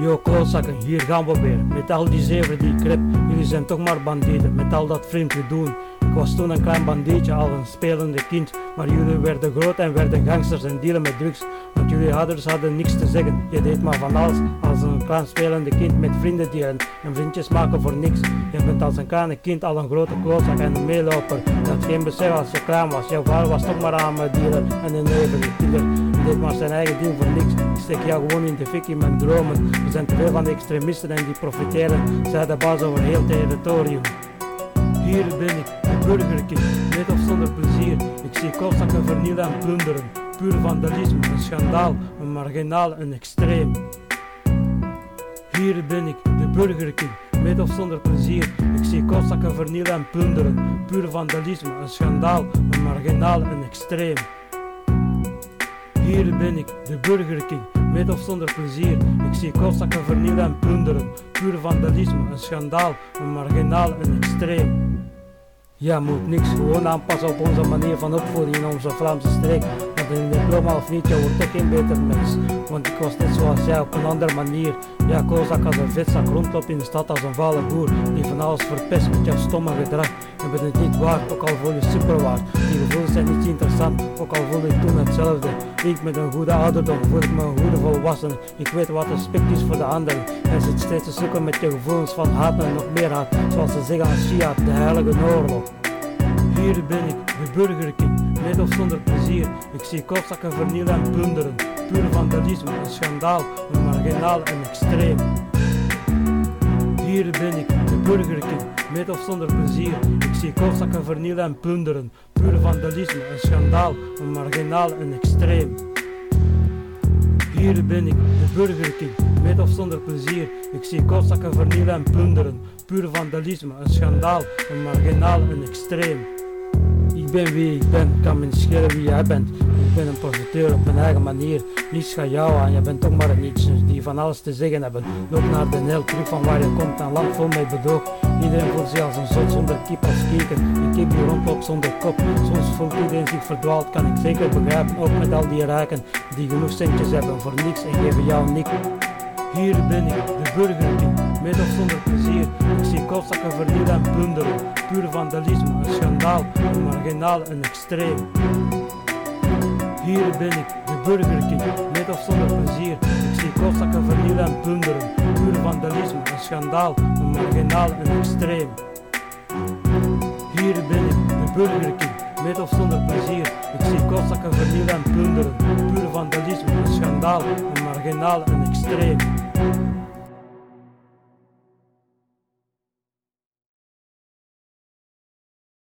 Yo klootzakken, hier gaan we weer. Met al die zeven die ik rep. Jullie zijn toch maar bandieten. Met al dat vriendje doen. Was toen een klein bandietje, al een spelende kind. Maar jullie werden groot en werden gangsters en dealen met drugs. Want jullie ouders hadden niks te zeggen. Je deed maar van alles. Als een klein spelende kind met vrienden delen. En vriendjes maken voor niks. Je bent als een kleine kind al een grote klootzak en een meeloper. Je had geen besef als je klein was. Jouw vader was toch maar aan mijn dealer en een neven. Kinder deed maar zijn eigen ding voor niks. Ik steek jou gewoon in de fik in mijn dromen. Er zijn te veel van de extremisten en die profiteren. Zij de baas over heel territorium. Hier ben ik, de Burger King, met of zonder plezier. Ik zie koopzakken vernielen en plunderen. Puur vandalisme, een schandaal, een marginaal, een extreem. Hier ben ik, de Burger King, met of zonder plezier. Ik zie koopzakken vernielen en plunderen. Puur vandalisme, een schandaal, een marginaal, een extreem. Hier ben ik, de Burger King, met of zonder plezier. Ik zie koopzakken vernielen en plunderen. Puur vandalisme, een schandaal, een marginaal, een extreem. Ja, moet niks gewoon aanpassen op onze manier van opvoeding in onze Vlaamse streek. In diploma of niet, je wordt toch geen beter mens. Want ik was net zoals jij op een andere manier. Ja, kozak als een vetzak rondloopt in de stad als een vuile boer. Die van alles verpest met jouw stomme gedrag. Je bent het niet waard, ook al voel je super waard. Die gevoelens zijn niet interessant, ook al voel ik toen hetzelfde. Ik met een goede ouderdom voel ik me een goede volwassene. Ik weet wat respect is voor de anderen. En zit steeds te zoeken met je gevoelens van haat en nog meer haat. Zoals ze zeggen als Shia, de heilige oorlog. Hier ben ik, de Burger King, met of zonder plezier. Ik zie kopzakken vernielen en plunderen. Puur vandalisme, een schandaal, een marginaal en extreem. Hier ben ik, de Burger King, met of zonder plezier. Ik zie kopzakken vernielen en plunderen. Puur vandalisme, een schandaal, een marginaal en extreem. Hier ben ik, de Burger King, met of zonder plezier. Ik zie kopzakken vernielen en plunderen. Puur vandalisme, een schandaal, een marginaal en extreem. Ik ben wie ik ben, kan me niet schelen wie jij bent. Ik ben een profiteur op mijn eigen manier. Niets gaat jou aan, je bent toch maar een nietsnus die van alles te zeggen hebben. Loop naar de nel, terug van waar je komt, een land vol met bedoog. Iedereen voelt zich als een zot zonder kip als kieken. Een kip die rondloopt zonder kop. Soms voelt iedereen zich verdwaald, kan ik zeker begrijpen. Ook met al die rijken die genoeg centjes hebben voor niks en geven jou niks. Hier ben ik, de Burger Met of zonder plezier. Ik zie kopzakken vernielen en plunderen. Puur vandalisme, een schandaal, een marginaal, een extreem. Hier ben ik, de Burger King, met of zonder plezier. Ik zie kopzakken vernielen en plunderen. Puur vandalisme, een schandaal, een marginaal, een extreem. Hier ben ik, de Burger King, met of zonder plezier. Ik zie kopzakken vernielen en plunderen. Puur vandalisme, een schandaal, een marginaal, een extreem.